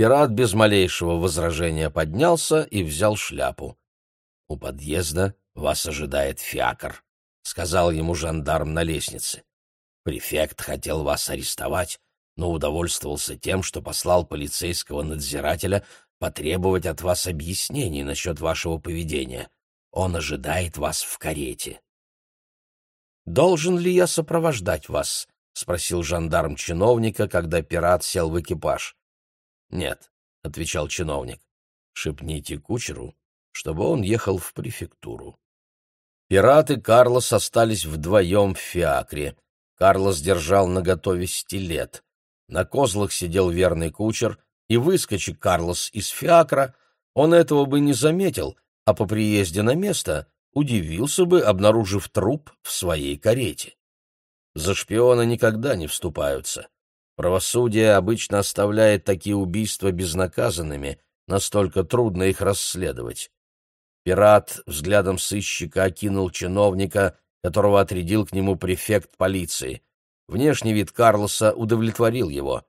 Пират без малейшего возражения поднялся и взял шляпу. «У подъезда вас ожидает фиакр», — сказал ему жандарм на лестнице. «Префект хотел вас арестовать, но удовольствовался тем, что послал полицейского надзирателя потребовать от вас объяснений насчет вашего поведения. Он ожидает вас в карете». «Должен ли я сопровождать вас?» — спросил жандарм чиновника, когда пират сел в экипаж. «Нет», — отвечал чиновник. «Шепните кучеру, чтобы он ехал в префектуру». Пират и Карлос остались вдвоем в фиакре. Карлос держал наготове стилет. На козлах сидел верный кучер, и, выскочи Карлос из фиакра, он этого бы не заметил, а по приезде на место удивился бы, обнаружив труп в своей карете. За шпиона никогда не вступаются. Правосудие обычно оставляет такие убийства безнаказанными, настолько трудно их расследовать. Пират взглядом сыщика окинул чиновника, которого отрядил к нему префект полиции. Внешний вид Карлоса удовлетворил его.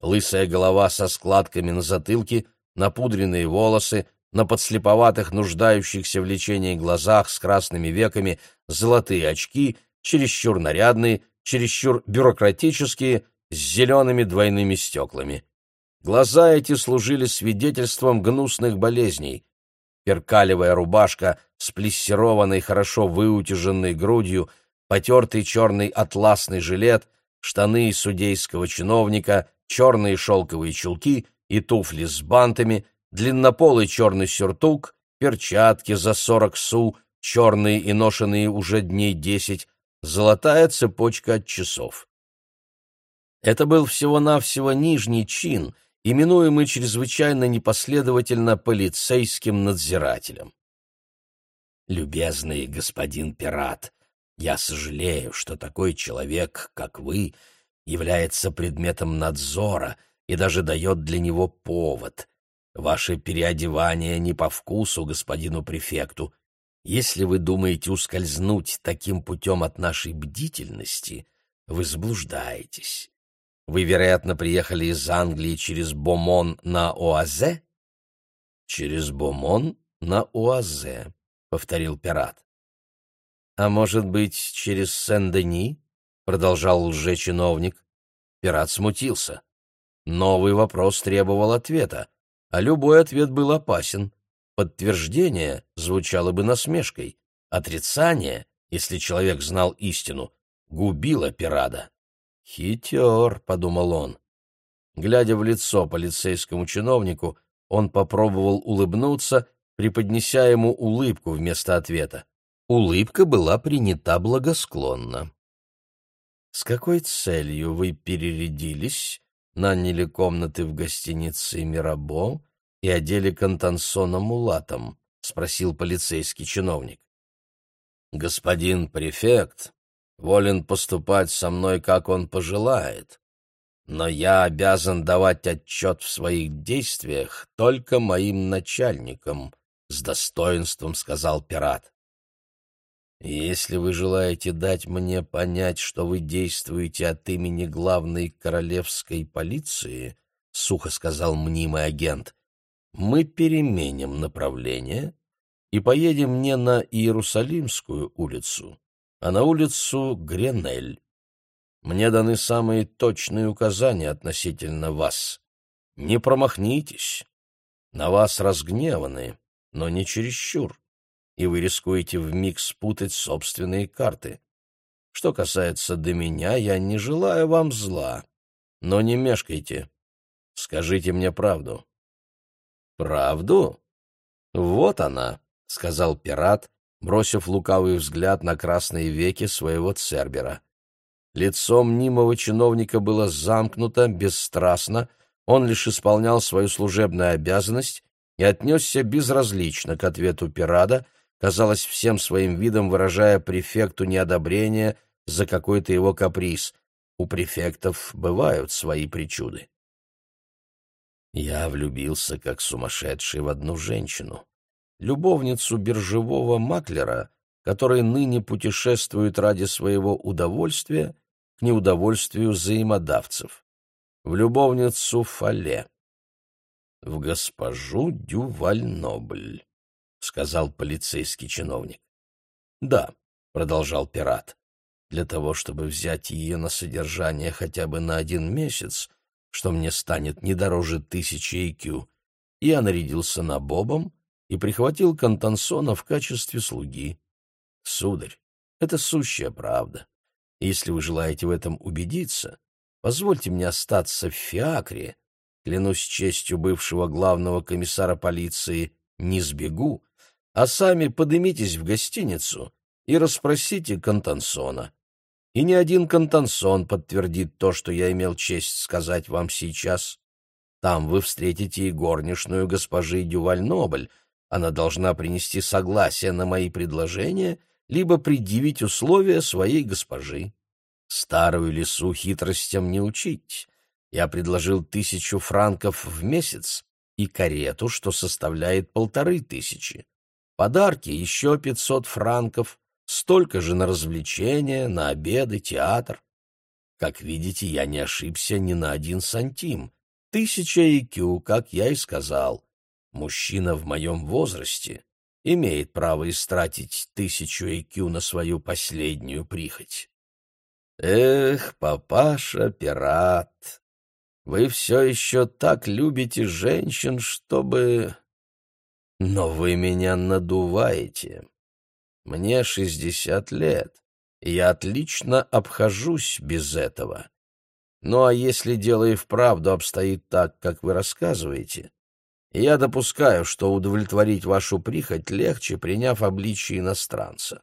Лысая голова со складками на затылке, напудренные волосы, на подслеповатых, нуждающихся в лечении глазах с красными веками, золотые очки, чересчур нарядные, чересчур бюрократические, с зелеными двойными стеклами. Глаза эти служили свидетельством гнусных болезней. Перкалевая рубашка с плессированной, хорошо выутяженной грудью, потертый черный атласный жилет, штаны судейского чиновника, черные шелковые чулки и туфли с бантами — длиннополый черный сюртук, перчатки за сорок су, черные и ношенные уже дней десять, золотая цепочка от часов. Это был всего-навсего нижний чин, именуемый чрезвычайно непоследовательно полицейским надзирателем. «Любезный господин пират, я сожалею, что такой человек, как вы, является предметом надзора и даже дает для него повод. Ваше переодевание не по вкусу господину префекту. Если вы думаете ускользнуть таким путем от нашей бдительности, вы заблуждаетесь. Вы, вероятно, приехали из Англии через Бомон на Оазе? Через Бомон на Оазе, повторил пират. А может быть, через Сен-Дени? продолжал лжечиновник. Пират смутился. Новый вопрос требовал ответа а любой ответ был опасен. Подтверждение звучало бы насмешкой, отрицание, если человек знал истину, губило пирада. «Хитер», — подумал он. Глядя в лицо полицейскому чиновнику, он попробовал улыбнуться, преподнеся ему улыбку вместо ответа. Улыбка была принята благосклонно. «С какой целью вы перерядились?» наняли комнаты в гостинице «Мирабо» и одели Контансона мулатом? — спросил полицейский чиновник. «Господин префект волен поступать со мной, как он пожелает, но я обязан давать отчет в своих действиях только моим начальникам», — с достоинством сказал пират. Если вы желаете дать мне понять, что вы действуете от имени главной королевской полиции, сухо сказал мнимый агент, мы переменим направление и поедем не на Иерусалимскую улицу, а на улицу Гренель. Мне даны самые точные указания относительно вас. Не промахнитесь. На вас разгневаны, но не чересчур и вы рискуете вмиг спутать собственные карты. Что касается до меня, я не желаю вам зла, но не мешкайте. Скажите мне правду. Правду? Вот она, сказал пират, бросив лукавый взгляд на красные веки своего цербера. Лицо мнимого чиновника было замкнуто, бесстрастно, он лишь исполнял свою служебную обязанность и отнесся безразлично к ответу пирата, казалось, всем своим видом выражая префекту неодобрение за какой-то его каприз. У префектов бывают свои причуды. Я влюбился как сумасшедший в одну женщину, любовницу биржевого маклера, который ныне путешествует ради своего удовольствия к неудовольствию взаимодавцев, в любовницу Фале. в госпожу Дювальнобль, — сказал полицейский чиновник. — Да, — продолжал пират, — для того, чтобы взять ее на содержание хотя бы на один месяц, что мне станет не дороже тысячи IQ, я нарядился на Бобом и прихватил Контансона в качестве слуги. Сударь, это сущая правда. Если вы желаете в этом убедиться, позвольте мне остаться в Фиакре, клянусь честью бывшего главного комиссара полиции, не сбегу, а сами подымитесь в гостиницу и расспросите Контансона. И ни один Контансон подтвердит то, что я имел честь сказать вам сейчас. Там вы встретите и горничную госпожи Дюваль-Нобль. Она должна принести согласие на мои предложения, либо предъявить условия своей госпожи. Старую лису хитростям не учить. Я предложил тысячу франков в месяц и карету, что составляет полторы тысячи. Подарки еще пятьсот франков, столько же на развлечения, на обеды, театр. Как видите, я не ошибся ни на один сантим. Тысяча IQ, как я и сказал. Мужчина в моем возрасте имеет право истратить тысячу IQ на свою последнюю прихоть. Эх, папаша-пират, вы все еще так любите женщин, чтобы... Но вы меня надуваете. Мне шестьдесят лет, и я отлично обхожусь без этого. Ну а если дело и вправду обстоит так, как вы рассказываете, я допускаю, что удовлетворить вашу прихоть легче, приняв обличие иностранца.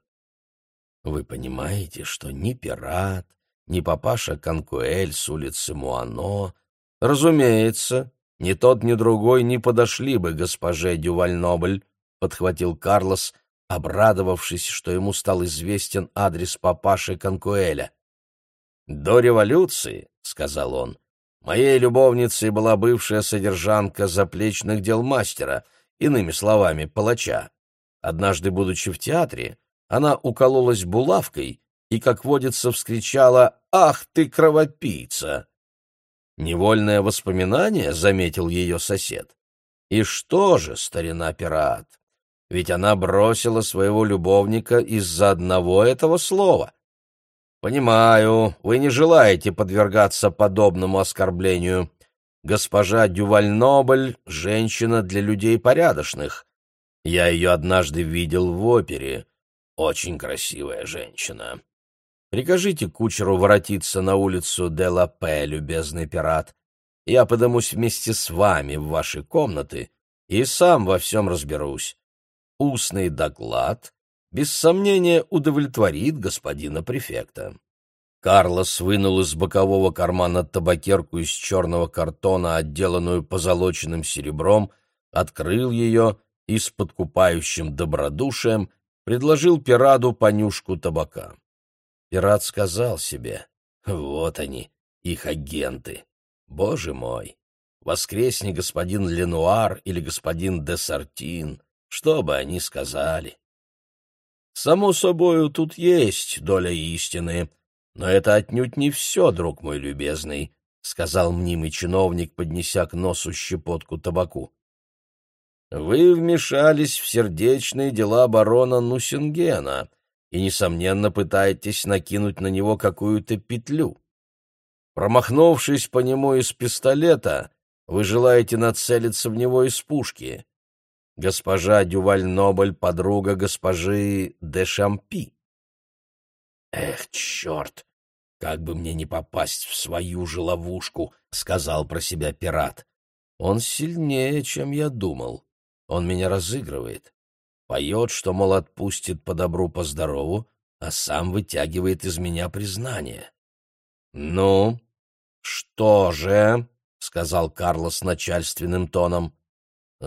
Вы понимаете, что ни пират, ни папаша Конкуэль с улицы Муано, разумеется, ни тот, ни другой не подошли бы госпоже Дювальнобль, подхватил Карлос, обрадовавшись, что ему стал известен адрес папаши Конкуэля. «До революции», — сказал он, — «моей любовницей была бывшая содержанка заплечных дел мастера, иными словами, палача. Однажды, будучи в театре, она укололась булавкой и, как водится, вскричала «Ах ты, кровопийца!» «Невольное воспоминание», — заметил ее сосед. «И что же, старина пират, ведь она бросила своего любовника из-за одного этого слова. Понимаю, вы не желаете подвергаться подобному оскорблению. Госпожа Дювальнобль — женщина для людей порядочных. Я ее однажды видел в опере. Очень красивая женщина. Прикажите кучеру воротиться на улицу де ла Пе, любезный пират. Я подымусь вместе с вами в ваши комнаты и сам во всем разберусь устный доклад, без сомнения, удовлетворит господина префекта. Карлос вынул из бокового кармана табакерку из черного картона, отделанную позолоченным серебром, открыл ее и с подкупающим добродушием предложил пираду понюшку табака. Пират сказал себе, вот они, их агенты. Боже мой! Воскресни господин Ленуар или господин Десартин, что бы они сказали. Само собою, тут есть доля истины, но это отнюдь не все, друг мой любезный, — сказал мнимый чиновник, поднеся к носу щепотку табаку. Вы вмешались в сердечные дела барона Нусингена и, несомненно, пытаетесь накинуть на него какую-то петлю. Промахнувшись по нему из пистолета, вы желаете нацелиться в него из пушки. Госпожа Дюваль-Нобль — подруга госпожи де Шампи. «Эх, черт! Как бы мне не попасть в свою же ловушку!» — сказал про себя пират. «Он сильнее, чем я думал. Он меня разыгрывает. Поет, что, мол, отпустит по добру, по здорову, а сам вытягивает из меня признание». «Ну, что же?» — сказал Карлос начальственным тоном.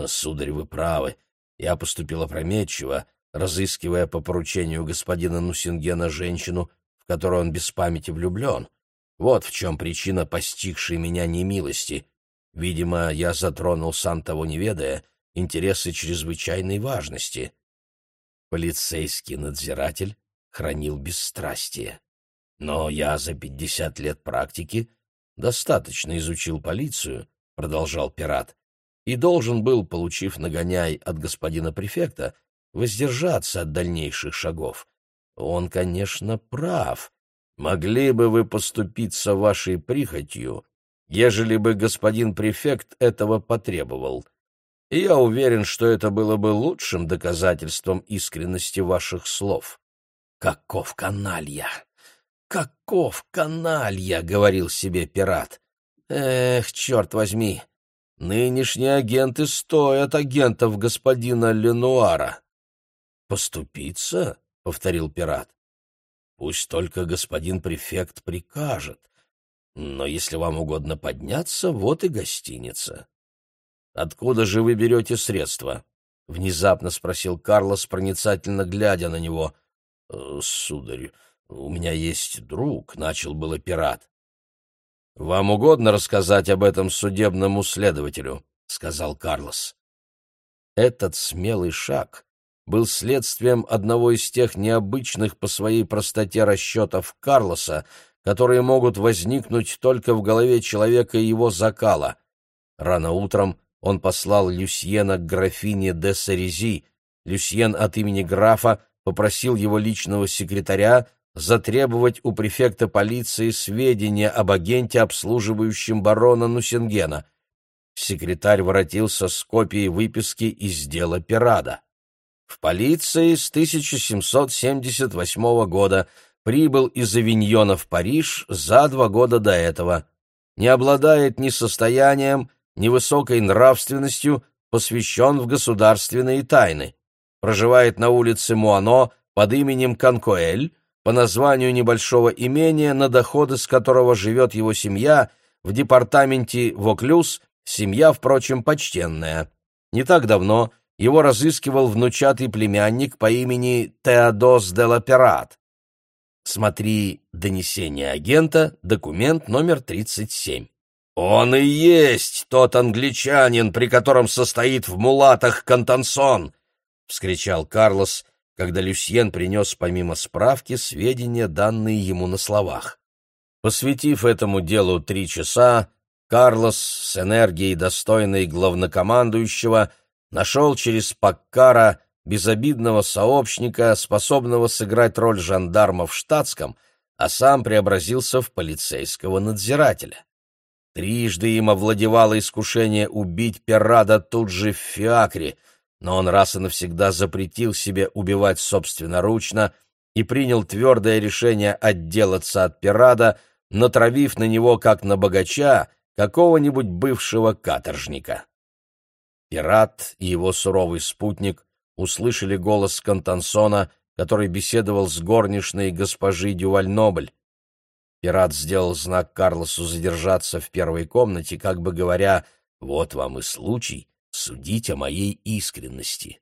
«Сударь, вы правы. Я поступил опрометчиво, разыскивая по поручению господина Нусингена женщину, в которую он без памяти влюблен. Вот в чем причина постигшей меня немилости. Видимо, я затронул, сам того не ведая, интересы чрезвычайной важности». Полицейский надзиратель хранил бесстрастие. «Но я за пятьдесят лет практики достаточно изучил полицию», — продолжал пират, и должен был, получив нагоняй от господина префекта, воздержаться от дальнейших шагов. Он, конечно, прав. Могли бы вы поступиться вашей прихотью, ежели бы господин префект этого потребовал. И я уверен, что это было бы лучшим доказательством искренности ваших слов. Каков каналья! Каков каналья! — говорил себе пират. Эх, черт возьми! Нынешние агенты стоят агентов господина Ленуара. Поступиться? — повторил пират. Пусть только господин префект прикажет. Но если вам угодно подняться, вот и гостиница. Откуда же вы берете средства? — внезапно спросил Карлос, проницательно глядя на него. «Э, — Сударь, у меня есть друг, — начал было пират. — Вам угодно рассказать об этом судебному следователю? — сказал Карлос. Этот смелый шаг был следствием одного из тех необычных по своей простоте расчетов Карлоса, которые могут возникнуть только в голове человека и его закала. Рано утром он послал Люсьена к графине де Сарези. Люсьен от имени графа попросил его личного секретаря затребовать у префекта полиции сведения об агенте, обслуживающем барона Нусингена. Секретарь воротился с копией выписки из дела Пирада. В полиции с 1778 года прибыл из Авиньона в Париж за два года до этого. Не обладает ни состоянием, ни высокой нравственностью, посвящен в государственные тайны. Проживает на улице Муано под именем Канкоэль, по названию небольшого имения, на доходы с которого живет его семья, в департаменте Воклюз, семья, впрочем, почтенная. Не так давно его разыскивал внучатый племянник по имени Теодос де Лаперат. Смотри «Донесение агента», документ номер 37. «Он и есть тот англичанин, при котором состоит в мулатах Кантансон!» — вскричал Карлос, когда Люсьен принес помимо справки сведения, данные ему на словах. Посвятив этому делу три часа, Карлос с энергией, достойной главнокомандующего, нашел через Паккара безобидного сообщника, способного сыграть роль жандарма в штатском, а сам преобразился в полицейского надзирателя. Трижды им овладевало искушение убить Перрада тут же в фиакре, но он раз и навсегда запретил себе убивать собственноручно и принял твердое решение отделаться от Перрада, натравив на него, как на богача, какого-нибудь бывшего каторжника. Пират и его суровый спутник услышали голос Кантансона, который беседовал с горничной госпожи Дювальнобль. Пират сделал знак Карлосу задержаться в первой комнате, как бы говоря, «Вот вам и случай судить о моей искренности».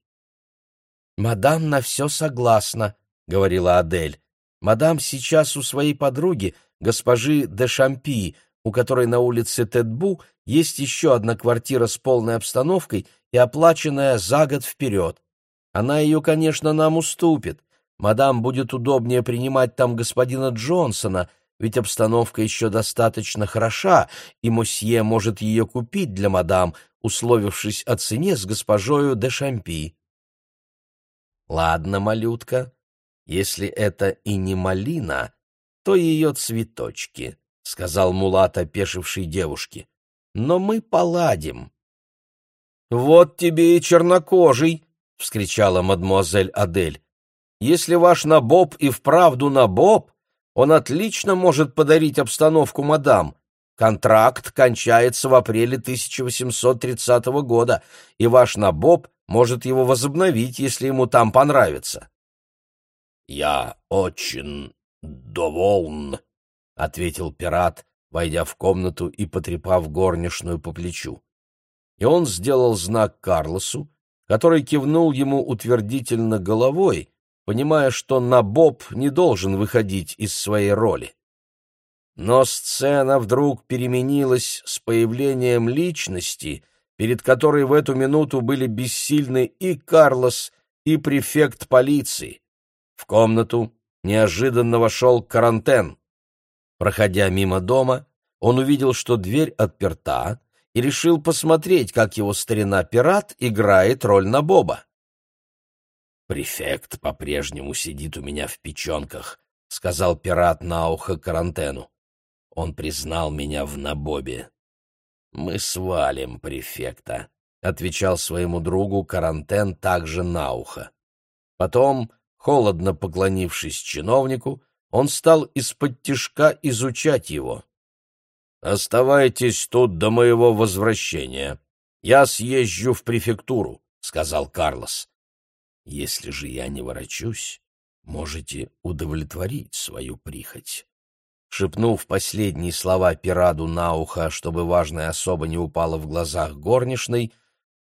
«Мадам на все согласна», — говорила Адель. «Мадам сейчас у своей подруги, госпожи де Шампи, у которой на улице Тедбу есть еще одна квартира с полной обстановкой и оплаченная за год вперед. Она ее, конечно, нам уступит. Мадам будет удобнее принимать там господина Джонсона, ведь обстановка еще достаточно хороша, и мосье может ее купить для мадам, условившись о цене с госпожою де Шампи. Ладно, малютка, если это и не малина, то ее цветочки. — сказал Мулат, опешивший девушке. — Но мы поладим. — Вот тебе и чернокожий! — вскричала мадмуазель Адель. — Если ваш набоб и вправду набоб, он отлично может подарить обстановку мадам. Контракт кончается в апреле 1830 года, и ваш набоб может его возобновить, если ему там понравится. — Я очень доволен, — ответил пират, войдя в комнату и потрепав горничную по плечу. И он сделал знак Карлосу, который кивнул ему утвердительно головой, понимая, что Набоб не должен выходить из своей роли. Но сцена вдруг переменилась с появлением личности, перед которой в эту минуту были бессильны и Карлос, и префект полиции. В комнату неожиданно вошел Карантен. Проходя мимо дома, он увидел, что дверь отперта, и решил посмотреть, как его старина-пират играет роль Набоба. «Префект по-прежнему сидит у меня в печенках», — сказал пират на ухо карантену. «Он признал меня в Набобе». «Мы свалим префекта», — отвечал своему другу карантен также на ухо. Потом, холодно поклонившись чиновнику, он стал из-под тишка изучать его. «Оставайтесь тут до моего возвращения. Я съезжу в префектуру», — сказал Карлос. «Если же я не ворочусь, можете удовлетворить свою прихоть». Шепнув последние слова пираду на ухо, чтобы важная особа не упала в глазах горничной,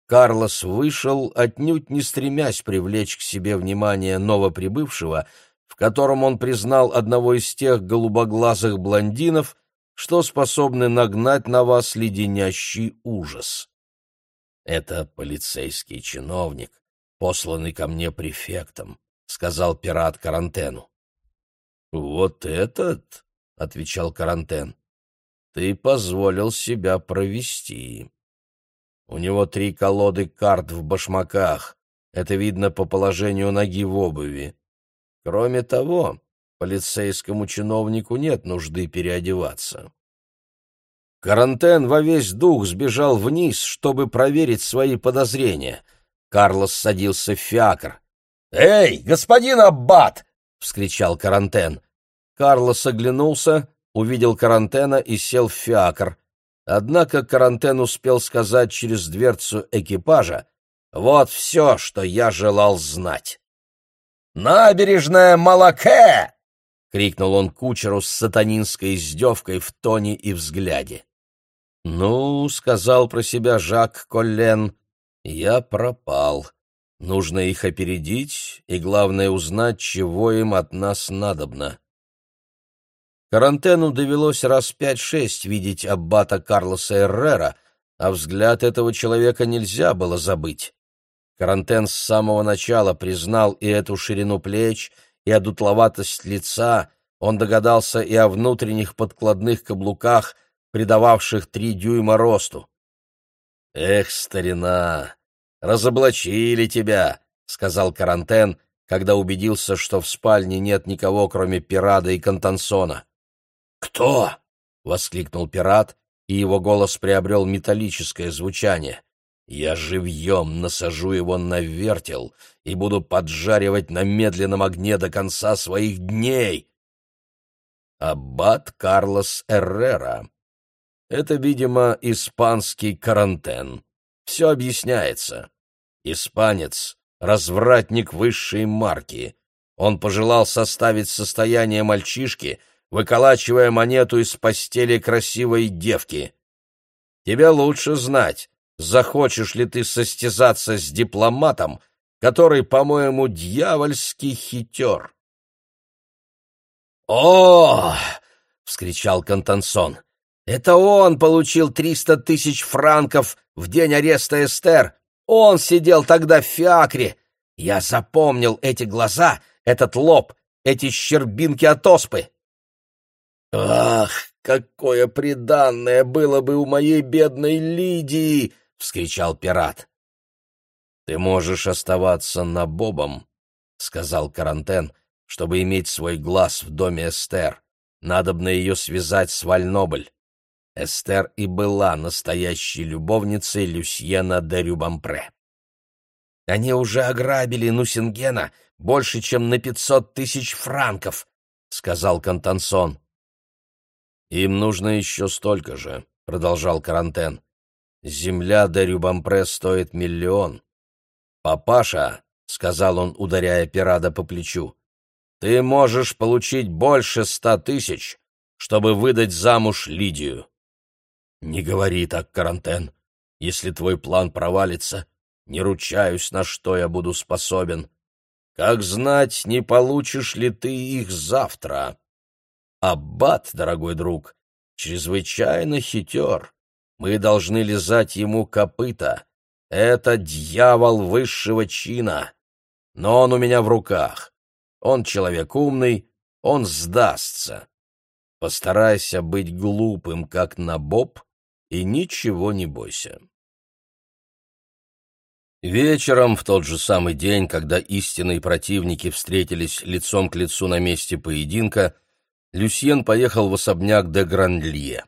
Карлос вышел, отнюдь не стремясь привлечь к себе внимание новоприбывшего, в котором он признал одного из тех голубоглазых блондинов, что способны нагнать на вас леденящий ужас. Это полицейский чиновник, посланный ко мне префектом, — сказал пират Карантену. — Вот этот, — отвечал Карантен, — ты позволил себя провести. У него три колоды карт в башмаках, это видно по положению ноги в обуви. Кроме того, полицейскому чиновнику нет нужды переодеваться. Карантен во весь дух сбежал вниз, чтобы проверить свои подозрения. Карлос садился в фиакр. «Эй, господин Аббат!» — вскричал Карантен. Карлос оглянулся, увидел Карантена и сел в фиакр. Однако Карантен успел сказать через дверцу экипажа «Вот все, что я желал знать». «Набережная Малаке!» — крикнул он кучеру с сатанинской издевкой в тоне и взгляде. «Ну, — сказал про себя Жак Коллен, — я пропал. Нужно их опередить, и главное узнать, чего им от нас надобно». Карантену довелось раз пять-шесть видеть аббата Карлоса Эррера, а взгляд этого человека нельзя было забыть. Карантен с самого начала признал и эту ширину плеч, и одутловатость лица, он догадался и о внутренних подкладных каблуках — придававших три дюйма росту. «Эх, старина, разоблачили тебя!» — сказал Карантен, когда убедился, что в спальне нет никого, кроме пирата и Кантансона. «Кто?» — воскликнул пират, и его голос приобрел металлическое звучание. «Я живьем насажу его на вертел и буду поджаривать на медленном огне до конца своих дней!» Аббат Карлос Эррера, это, видимо, испанский карантен. Все объясняется. Испанец — развратник высшей марки. Он пожелал составить состояние мальчишки, выколачивая монету из постели красивой девки. Тебе лучше знать, захочешь ли ты состязаться с дипломатом, который, по-моему, дьявольский хитер. «О!» — вскричал Кантансон. Это он получил триста тысяч франков в день ареста Эстер. Он сидел тогда в фиакре. Я запомнил эти глаза, этот лоб, эти щербинки от оспы. «Ах, какое приданное было бы у моей бедной Лидии!» — вскричал пират. «Ты можешь оставаться на Бобом», — сказал Карантен, — «чтобы иметь свой глаз в доме Эстер. Надобно ее связать с Вальнобль. Эстер и была настоящей любовницей Люсьена де Рюбампре. «Они уже ограбили Нусингена больше, чем на пятьсот тысяч франков», — сказал Кантансон. «Им нужно еще столько же», — продолжал Карантен. «Земля де Рюбампре стоит миллион». «Папаша», — сказал он, ударяя пирада по плечу, — «ты можешь получить больше ста тысяч, чтобы выдать замуж Лидию». «Не говори так, Карантен. Если твой план провалится, не ручаюсь, на что я буду способен. Как знать, не получишь ли ты их завтра? Аббат, дорогой друг, чрезвычайно хитер. Мы должны лизать ему копыта. Это дьявол высшего чина. Но он у меня в руках. Он человек умный, он сдастся. Постарайся быть глупым, как Набоб, и ничего не бойся. Вечером, в тот же самый день, когда истинные противники встретились лицом к лицу на месте поединка, Люсьен поехал в особняк де Грандлье.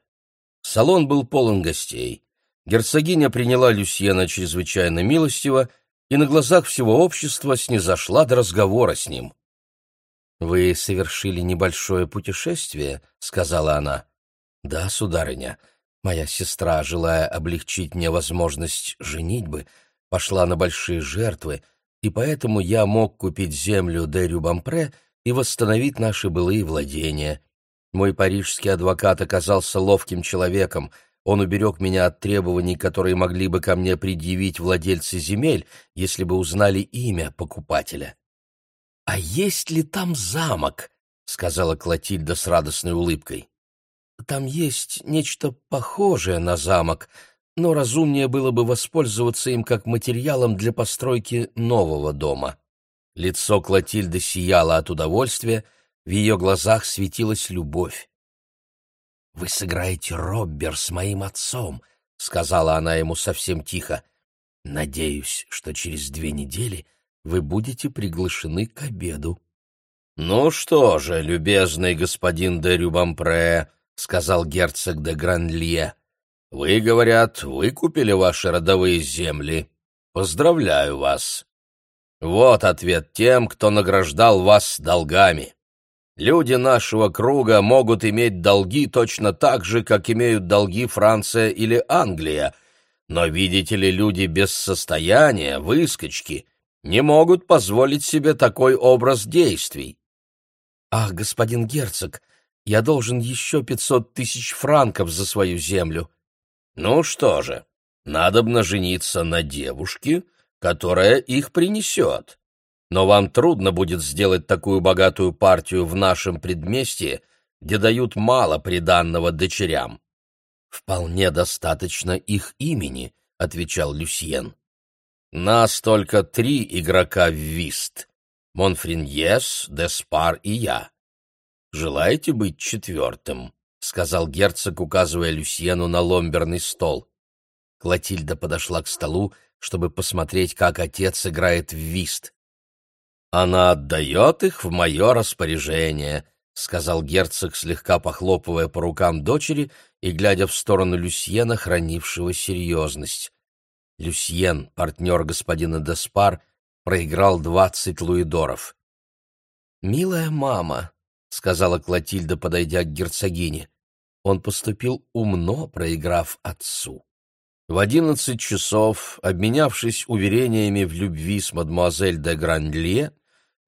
Салон был полон гостей. Герцогиня приняла Люсьена чрезвычайно милостиво и на глазах всего общества снизошла до разговора с ним. «Вы совершили небольшое путешествие», — сказала она. «Да, сударыня, моя сестра, желая облегчить мне возможность женитьбы, — пошла на большие жертвы, и поэтому я мог купить землю де Рюбампре и восстановить наши былые владения. Мой парижский адвокат оказался ловким человеком, он уберег меня от требований, которые могли бы ко мне предъявить владельцы земель, если бы узнали имя покупателя. «А есть ли там замок?» — сказала Клотильда с радостной улыбкой. «Там есть нечто похожее на замок», но разумнее было бы воспользоваться им как материалом для постройки нового дома. Лицо Клотильды сияло от удовольствия, в ее глазах светилась любовь. «Вы сыграете Роббер с моим отцом», — сказала она ему совсем тихо. «Надеюсь, что через две недели вы будете приглашены к обеду». «Ну что же, любезный господин де Рюбампре», — сказал герцог де Гранлье, — вы, говорят, выкупили ваши родовые земли. Поздравляю вас. Вот ответ тем, кто награждал вас долгами. Люди нашего круга могут иметь долги точно так же, как имеют долги Франция или Англия, но, видите ли, люди без состояния, выскочки, не могут позволить себе такой образ действий. «Ах, господин герцог, я должен еще пятьсот тысяч франков за свою землю», ну что же, надобно жениться на девушке, которая их принесет. Но вам трудно будет сделать такую богатую партию в нашем предместье, где дают мало приданного дочерям. Вполне достаточно их имени, отвечал Люсьен. Нас только три игрока в вист: Монфриньес, Деспар и я. Желаете быть четвертым? — сказал герцог, указывая Люсьену на ломберный стол. Клотильда подошла к столу, чтобы посмотреть, как отец играет в вист. «Она отдает их в мое распоряжение», — сказал герцог, слегка похлопывая по рукам дочери и глядя в сторону Люсьена, хранившего серьезность. Люсьен, партнер господина Деспар, проиграл двадцать луидоров. «Милая мама», — сказала Клотильда, подойдя к герцогине, он поступил умно, проиграв отцу. В одиннадцать часов, обменявшись уверениями в любви с мадемуазель де Грандле,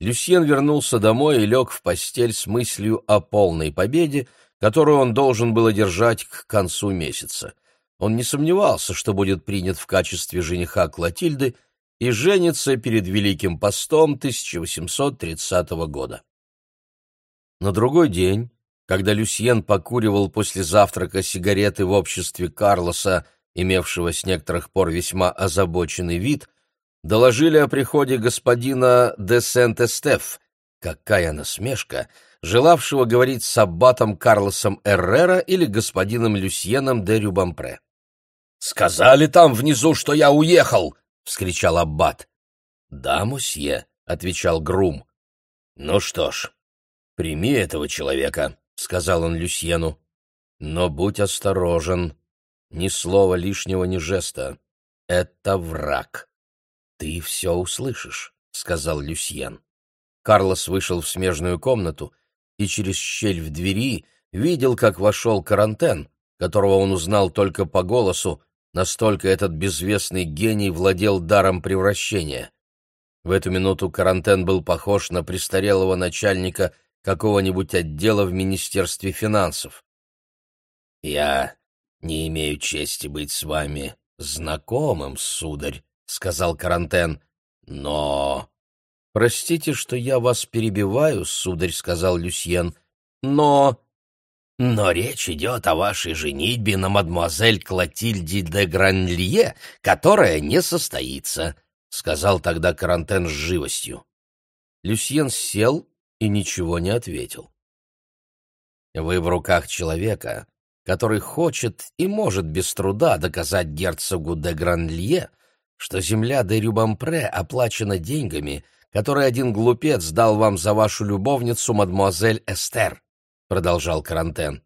Люсьен вернулся домой и лег в постель с мыслью о полной победе, которую он должен был одержать к концу месяца. Он не сомневался, что будет принят в качестве жениха Клотильды и женится перед Великим постом 1830 года. На другой день когда Люсьен покуривал после завтрака сигареты в обществе Карлоса, имевшего с некоторых пор весьма озабоченный вид, доложили о приходе господина де Сент-Эстеф, какая насмешка, желавшего говорить с аббатом Карлосом Эррера или господином Люсьеном де Рюбампре. «Сказали там внизу, что я уехал!» — вскричал аббат. «Да, мусье», — отвечал Грум. «Ну что ж, прими этого человека. — сказал он Люсьену. «Но будь осторожен. Ни слова лишнего, ни жеста. Это враг. Ты все услышишь», — сказал Люсьен. Карлос вышел в смежную комнату и через щель в двери видел, как вошел Карантен, которого он узнал только по голосу, настолько этот безвестный гений владел даром превращения. В эту минуту Карантен был похож на престарелого начальника какого-нибудь отдела в Министерстве финансов. «Я не имею чести быть с вами знакомым, сударь», — сказал Карантен, — «но...» «Простите, что я вас перебиваю, сударь», — сказал Люсьен, — «но...» «Но речь идет о вашей женитьбе на мадемуазель Клотильде де Гранлье, которая не состоится», — сказал тогда Карантен с живостью. Люсьен сел и ничего не ответил. «Вы в руках человека, который хочет и может без труда доказать герцогу де Гранлье, что земля де Рюбампре оплачена деньгами, которые один глупец дал вам за вашу любовницу, мадемуазель Эстер, — продолжал Карантен.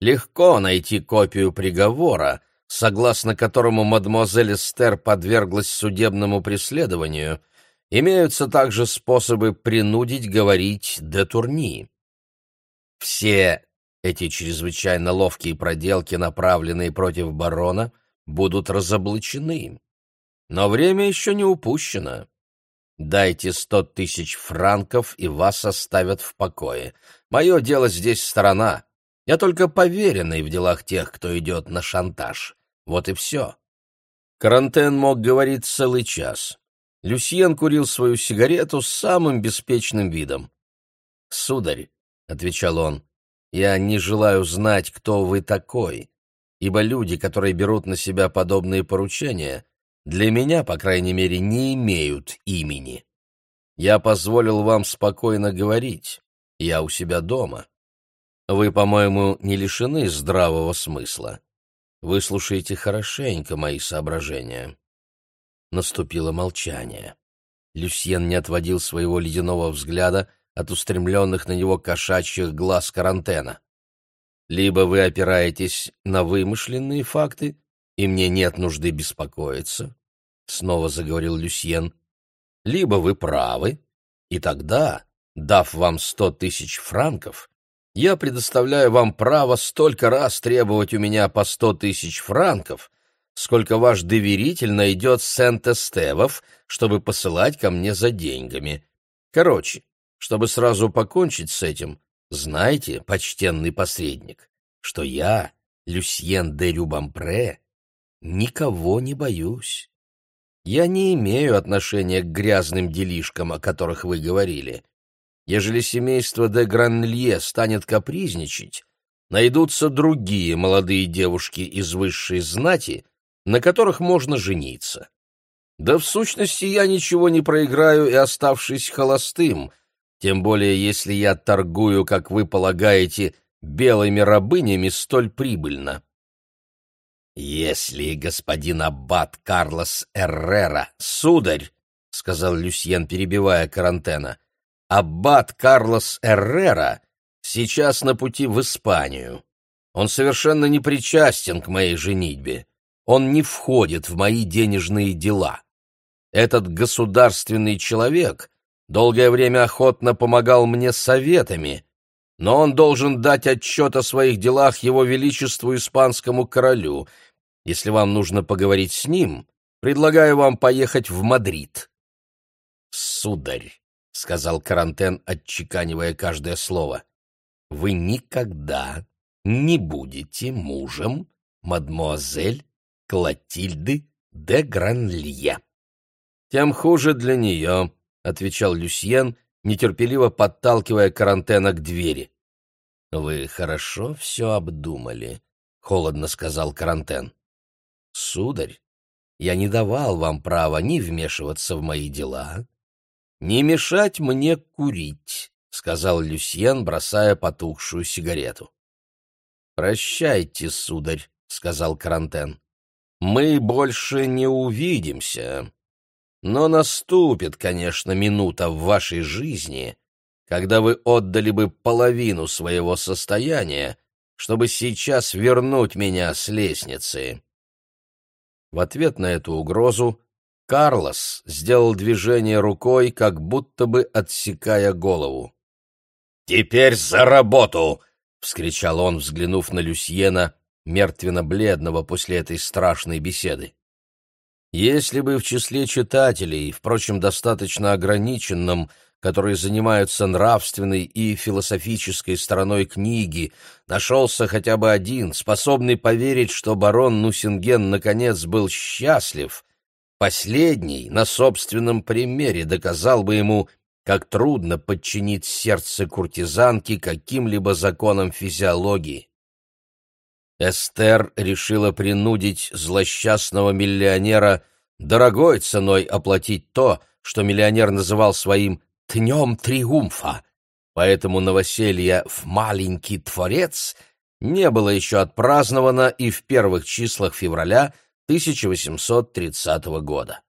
Легко найти копию приговора, согласно которому мадемуазель Эстер подверглась судебному преследованию, имеются также способы принудить говорить де Турни. Все эти чрезвычайно ловкие проделки, направленные против барона, будут разоблачены. Но время еще не упущено. Дайте сто тысяч франков, и вас оставят в покое. Мое дело здесь сторона. Я только поверенный в делах тех, кто идет на шантаж. Вот и все. Карантен мог говорить целый час. Люсьен курил свою сигарету с самым беспечным видом. «Сударь», — отвечал он, — «я не желаю знать, кто вы такой, ибо люди, которые берут на себя подобные поручения, для меня, по крайней мере, не имеют имени. Я позволил вам спокойно говорить. Я у себя дома. Вы, по-моему, не лишены здравого смысла. Выслушайте хорошенько мои соображения. Наступило молчание. Люсьен не отводил своего ледяного взгляда от устремленных на него кошачьих глаз карантена. Либо вы опираетесь на вымышленные факты, и мне нет нужды беспокоиться, — снова заговорил Люсьен, — либо вы правы, и тогда, дав вам сто тысяч франков, я предоставляю вам право столько раз требовать у меня по сто тысяч франков, сколько ваш доверитель найдет Сент-Эстевов, чтобы посылать ко мне за деньгами. Короче, чтобы сразу покончить с этим, знайте, почтенный посредник, что я, Люсьен де Рюбампре, никого не боюсь. Я не имею отношения к грязным делишкам, о которых вы говорили. Ежели семейство де Гранлье станет капризничать, найдутся другие молодые девушки из высшей знати, на которых можно жениться. Да в сущности я ничего не проиграю и оставшись холостым, тем более если я торгую, как вы полагаете, белыми рабынями столь прибыльно. «Если господин аббат Карлос Эррера, сударь, — сказал Люсьен, перебивая карантена, — аббат Карлос Эррера сейчас на пути в Испанию. Он совершенно не причастен к моей женитьбе. Он не входит в мои денежные дела. Этот государственный человек долгое время охотно помогал мне советами, но он должен дать отчет о своих делах его величеству испанскому королю. Если вам нужно поговорить с ним, предлагаю вам поехать в Мадрид. Сударь, — сказал Карантен, отчеканивая каждое слово, — вы никогда не будете мужем мадмуазель Клотильды де Гранлье. Тем хуже для нее, — отвечал Люсьен, нетерпеливо подталкивая Карантена к двери. — Вы хорошо все обдумали, — холодно сказал Карантен. — Сударь, я не давал вам права ни вмешиваться в мои дела, ни мешать мне курить, — сказал Люсьен, бросая потухшую сигарету. — Прощайте, сударь, — сказал Карантен. — Мы больше не увидимся. Но наступит, конечно, минута в вашей жизни, когда вы отдали бы половину своего состояния, чтобы сейчас вернуть меня с лестницы. В ответ на эту угрозу Карлос сделал движение рукой, как будто бы отсекая голову. «Теперь за работу!» — вскричал он, взглянув на Люсьена, мертвенно-бледного после этой страшной беседы. Если бы в числе читателей, впрочем, достаточно ограниченном, которые занимаются нравственной и философической стороной книги, нашелся хотя бы один, способный поверить, что барон Нусинген наконец был счастлив, последний на собственном примере доказал бы ему, как трудно подчинить сердце куртизанки каким-либо законам физиологии. Эстер решила принудить злосчастного миллионера дорогой ценой оплатить то, что миллионер называл своим «днем триумфа», поэтому новоселье в «маленький творец» не было еще отпраздновано и в первых числах февраля 1830 года.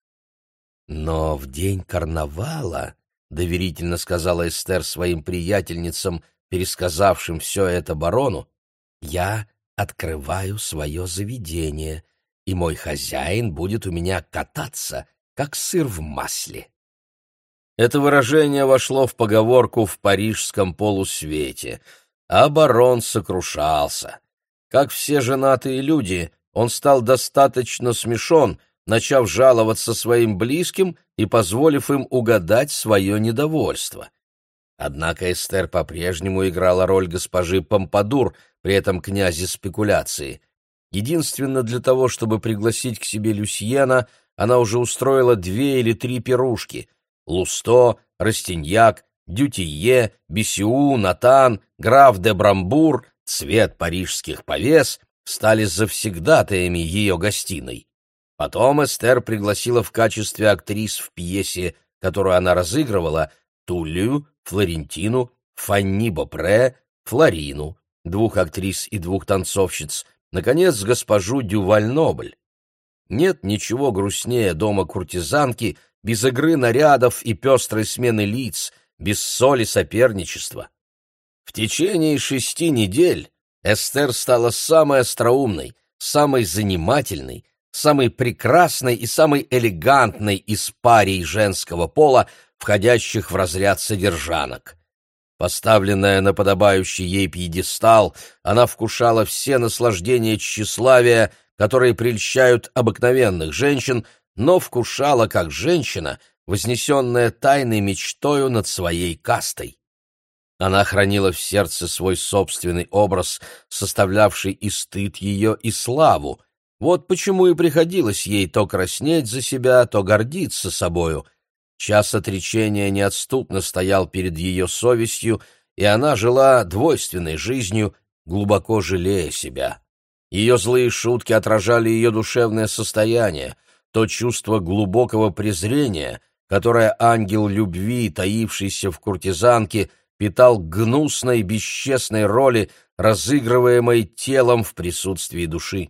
Но в день карнавала, — доверительно сказала Эстер своим приятельницам, пересказавшим все это барону, — я открываю свое заведение, и мой хозяин будет у меня кататься, как сыр в масле. Это выражение вошло в поговорку в парижском полусвете, а барон сокрушался. Как все женатые люди, он стал достаточно смешон, начав жаловаться своим близким и позволив им угадать свое недовольство. Однако Эстер по-прежнему играла роль госпожи Помпадур, при этом князе спекуляции. Единственно для того, чтобы пригласить к себе Люсьена, она уже устроила две или три пирушки. Лусто, Растиньяк, Дютие, Бесиу, Натан, граф де Брамбур, цвет парижских повес стали завсегдатаями ее гостиной. Потом Эстер пригласила в качестве актрис в пьесе, которую она разыгрывала, Тулю, Флорентину, Фанни Бопре, Флорину, двух актрис и двух танцовщиц, наконец, госпожу Дюваль-Нобль. Нет ничего грустнее дома куртизанки без игры нарядов и пестрой смены лиц, без соли соперничества. В течение шести недель Эстер стала самой остроумной, самой занимательной, самой прекрасной и самой элегантной из парей женского пола, входящих в разряд содержанок. Поставленная на подобающий ей пьедестал, она вкушала все наслаждения тщеславия, которые прельщают обыкновенных женщин, но вкушала как женщина, вознесенная тайной мечтою над своей кастой. Она хранила в сердце свой собственный образ, составлявший и стыд ее, и славу, вот почему и приходилось ей то краснеть за себя, то гордиться собою. Час отречения неотступно стоял перед ее совестью, и она жила двойственной жизнью, глубоко жалея себя. Ее злые шутки отражали ее душевное состояние, то чувство глубокого презрения, которое ангел любви, таившийся в куртизанке, питал гнусной, бесчестной роли, разыгрываемой телом в присутствии души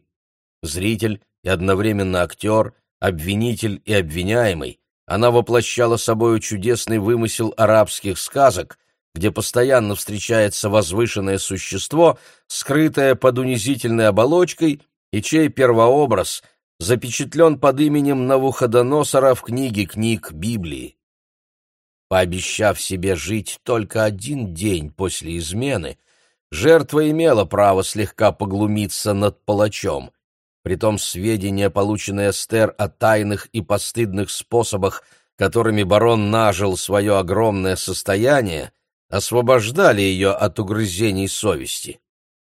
зритель и одновременно актер, обвинитель и обвиняемый, она воплощала собою чудесный вымысел арабских сказок, где постоянно встречается возвышенное существо, скрытое под унизительной оболочкой, и чей первообраз запечатлен под именем Навуходоносора в книге книг Библии. Пообещав себе жить только один день после измены, жертва имела право слегка поглумиться над палачом, Притом сведения, полученные Эстер о тайных и постыдных способах, которыми барон нажил свое огромное состояние, освобождали ее от угрызений совести.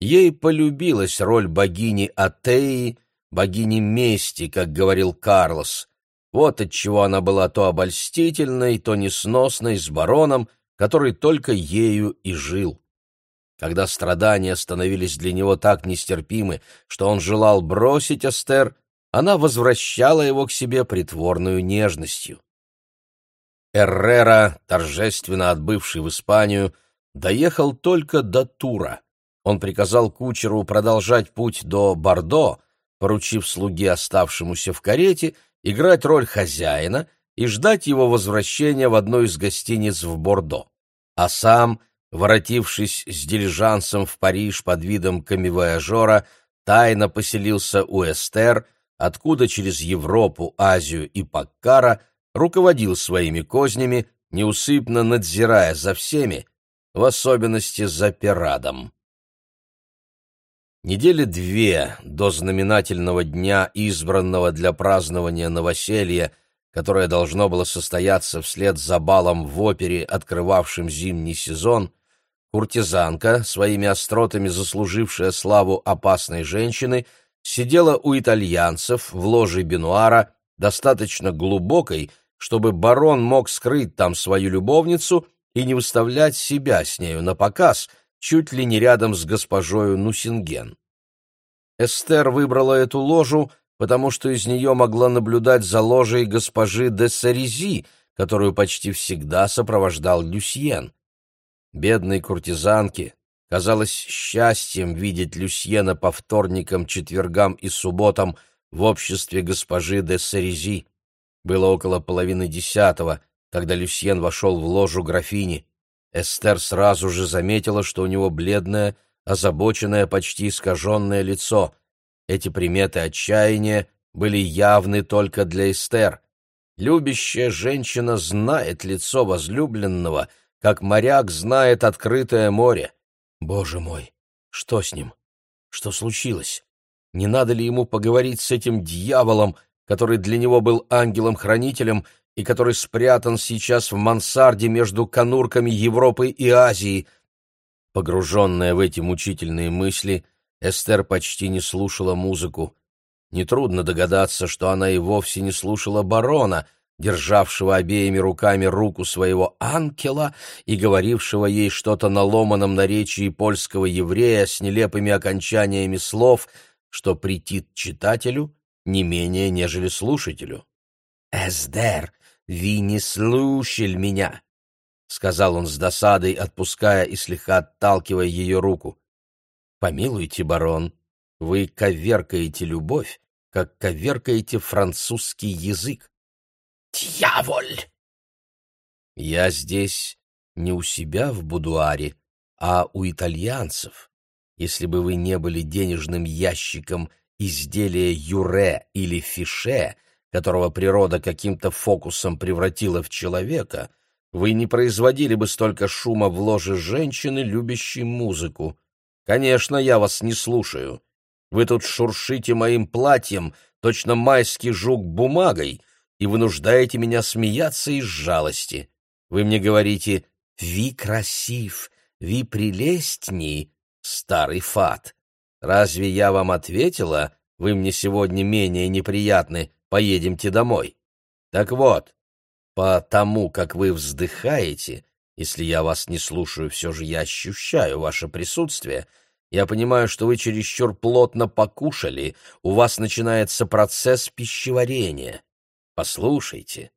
Ей полюбилась роль богини Атеи, богини мести, как говорил Карлос. Вот отчего она была то обольстительной, то несносной с бароном, который только ею и жил. Когда страдания становились для него так нестерпимы, что он желал бросить Эстер, она возвращала его к себе притворную нежностью. Эррера, торжественно отбывший в Испанию, доехал только до Тура. Он приказал кучеру продолжать путь до Бордо, поручив слуге, оставшемуся в карете, играть роль хозяина и ждать его возвращения в одну из гостиниц в Бордо. А сам воротившись с дилижансом в Париж под видом камевояжера, тайно поселился у Эстер, откуда через Европу, Азию и Паккара руководил своими кознями, неусыпно надзирая за всеми, в особенности за Пирадом. Недели две до знаменательного дня, избранного для празднования новоселья, которое должно было состояться вслед за балом в опере, открывавшим зимний сезон, Куртизанка, своими остротами заслужившая славу опасной женщины, сидела у итальянцев в ложе Бенуара, достаточно глубокой, чтобы барон мог скрыть там свою любовницу и не выставлять себя с нею на показ, чуть ли не рядом с госпожою Нусинген. Эстер выбрала эту ложу, потому что из нее могла наблюдать за ложей госпожи де Сарези, которую почти всегда сопровождал Люсьен бедной куртизанке, казалось счастьем видеть Люсьена по вторникам, четвергам и субботам в обществе госпожи де Сарези. Было около половины десятого, когда Люсьен вошел в ложу графини. Эстер сразу же заметила, что у него бледное, озабоченное, почти искаженное лицо. Эти приметы отчаяния были явны только для Эстер. Любящая женщина знает лицо возлюбленного, как моряк знает открытое море. Боже мой, что с ним? Что случилось? Не надо ли ему поговорить с этим дьяволом, который для него был ангелом-хранителем и который спрятан сейчас в мансарде между конурками Европы и Азии? Погруженная в эти мучительные мысли, Эстер почти не слушала музыку. Нетрудно догадаться, что она и вовсе не слушала барона, державшего обеими руками руку своего ангела и говорившего ей что-то на ломаном наречии польского еврея с нелепыми окончаниями слов, что претит читателю не менее, нежели слушателю. «Эсдер, вы не слушали меня!» — сказал он с досадой, отпуская и слегка отталкивая ее руку. «Помилуйте, барон, вы коверкаете любовь, как коверкаете французский язык. Дьяволь! Я здесь не у себя в будуаре, а у итальянцев. Если бы вы не были денежным ящиком изделия юре или фише, которого природа каким-то фокусом превратила в человека, вы не производили бы столько шума в ложе женщины, любящей музыку. Конечно, я вас не слушаю. Вы тут шуршите моим платьем, точно майский жук бумагой, и вынуждаете меня смеяться из жалости. Вы мне говорите «Ви красив, ви прелестней, старый фат». Разве я вам ответила, вы мне сегодня менее неприятны, поедемте домой? Так вот, по тому, как вы вздыхаете, если я вас не слушаю, все же я ощущаю ваше присутствие, я понимаю, что вы чересчур плотно покушали, у вас начинается процесс пищеварения. Послушайте,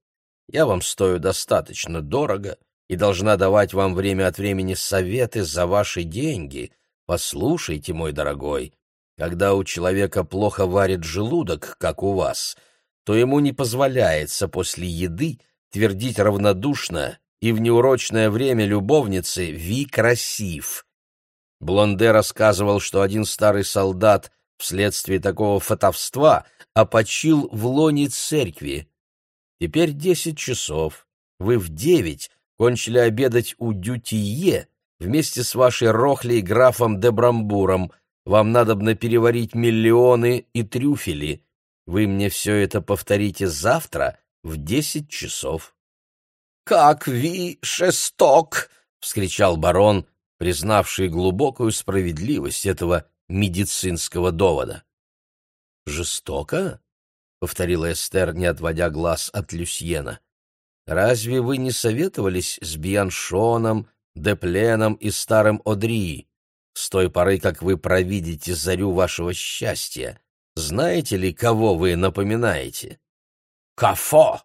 я вам стою достаточно дорого и должна давать вам время от времени советы за ваши деньги. Послушайте, мой дорогой, когда у человека плохо варит желудок, как у вас, то ему не позволяется после еды твердить равнодушно и в неурочное время любовницы «Ви красив». Блонде рассказывал, что один старый солдат вследствие такого фатовства опочил в лоне церкви. Теперь десять часов. Вы в девять кончили обедать у Дютие вместе с вашей рохлей графом де Брамбуром. Вам надобно переварить миллионы и трюфели. Вы мне все это повторите завтра в десять часов. — Как ви шесток! — вскричал барон, признавший глубокую справедливость этого медицинского довода. «Жестоко?» — повторила Эстер, не отводя глаз от Люсьена. «Разве вы не советовались с Бьяншоном, Депленом и старым Одри? С той поры, как вы провидите зарю вашего счастья, знаете ли, кого вы напоминаете?» «Кафо!»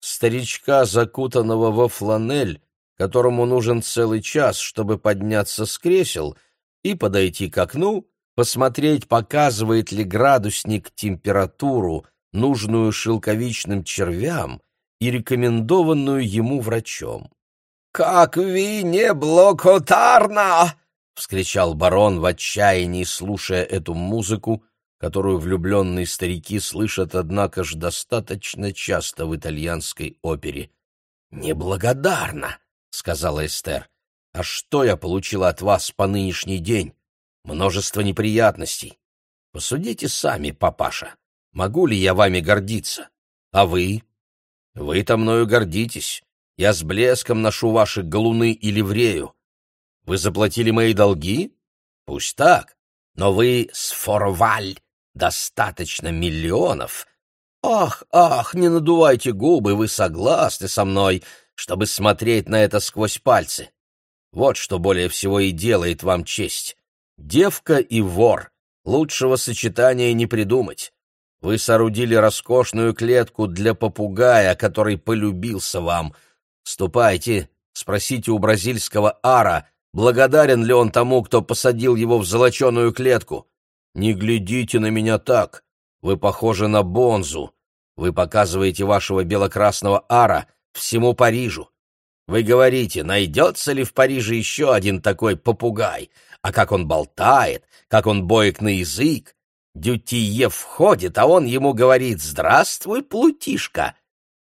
«Старичка, закутанного во фланель, которому нужен целый час, чтобы подняться с кресел и подойти к окну, посмотреть, показывает ли градусник температуру, нужную шелковичным червям и рекомендованную ему врачом. «Как ви не блокотарно!» — вскричал барон в отчаянии, слушая эту музыку, которую влюбленные старики слышат, однако ж, достаточно часто в итальянской опере. «Неблагодарно!» — сказала Эстер. «А что я получила от вас по нынешний день? Множество неприятностей. Посудите сами, папаша, могу ли я вами гордиться? А вы? Вы-то мною гордитесь. Я с блеском ношу ваши галуны и ливрею. Вы заплатили мои долги? Пусть так. Но вы с форваль достаточно миллионов. Ах, ах, не надувайте губы, вы согласны со мной, чтобы смотреть на это сквозь пальцы. Вот что более всего и делает вам честь. Девка и вор. Лучшего сочетания не придумать. Вы соорудили роскошную клетку для попугая, который полюбился вам. Ступайте, спросите у бразильского ара, благодарен ли он тому, кто посадил его в золоченую клетку. Не глядите на меня так. Вы похожи на Бонзу. Вы показываете вашего белокрасного ара всему Парижу. Вы говорите, найдется ли в Париже еще один такой попугай, а как он болтает, как он боек на язык. Дютие входит, а он ему говорит «Здравствуй, плутишка!»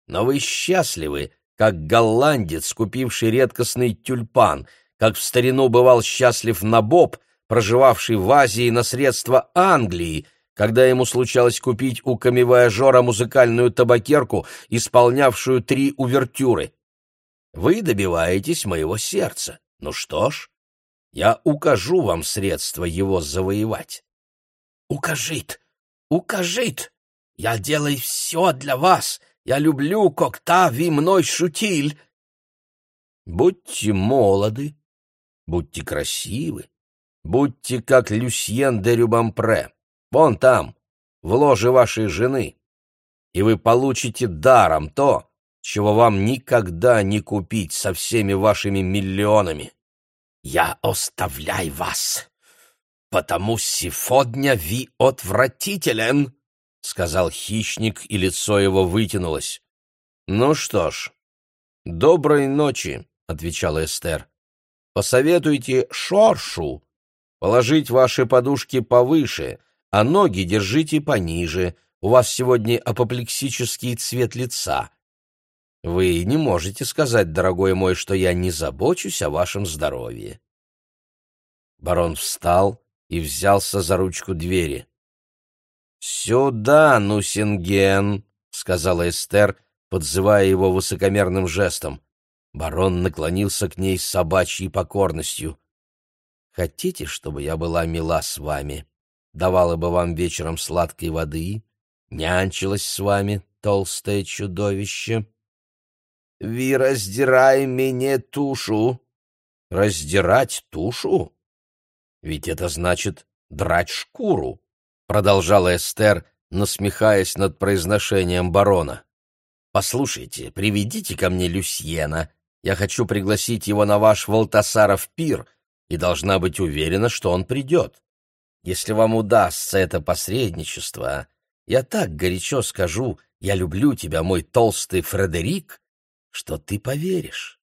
Но вы счастливы, как голландец, купивший редкостный тюльпан, как в старину бывал счастлив Набоб, проживавший в Азии на средства Англии, когда ему случалось купить у камевояжера музыкальную табакерку, исполнявшую три увертюры. Вы добиваетесь моего сердца. Ну что ж, я укажу вам средства его завоевать. Укажит, укажит. Я делаю все для вас. Я люблю, когда вы мной шутиль. Будьте молоды, будьте красивы, будьте как Люсьен де Рюбампре. Вон там, в ложе вашей жены, и вы получите даром то, чего вам никогда не купить со всеми вашими миллионами. Я оставляю вас, потому сегодня ви отвратителен, — сказал хищник, и лицо его вытянулось. — Ну что ж, доброй ночи, — отвечала Эстер. — Посоветуйте Шоршу положить ваши подушки повыше, а ноги держите пониже. У вас сегодня апоплексический цвет лица. Вы не можете сказать, дорогой мой, что я не забочусь о вашем здоровье. Барон встал и взялся за ручку двери. «Сюда, Нусинген!» — сказала Эстер, подзывая его высокомерным жестом. Барон наклонился к ней с собачьей покорностью. «Хотите, чтобы я была мила с вами?» давала бы вам вечером сладкой воды, нянчилась с вами, толстое чудовище. Ви раздирай мне тушу. Раздирать тушу? Ведь это значит драть шкуру, продолжала Эстер, насмехаясь над произношением барона. Послушайте, приведите ко мне Люсьена. Я хочу пригласить его на ваш Волтасаров пир и должна быть уверена, что он придет. Если вам удастся это посредничество, я так горячо скажу «я люблю тебя, мой толстый Фредерик», что ты поверишь.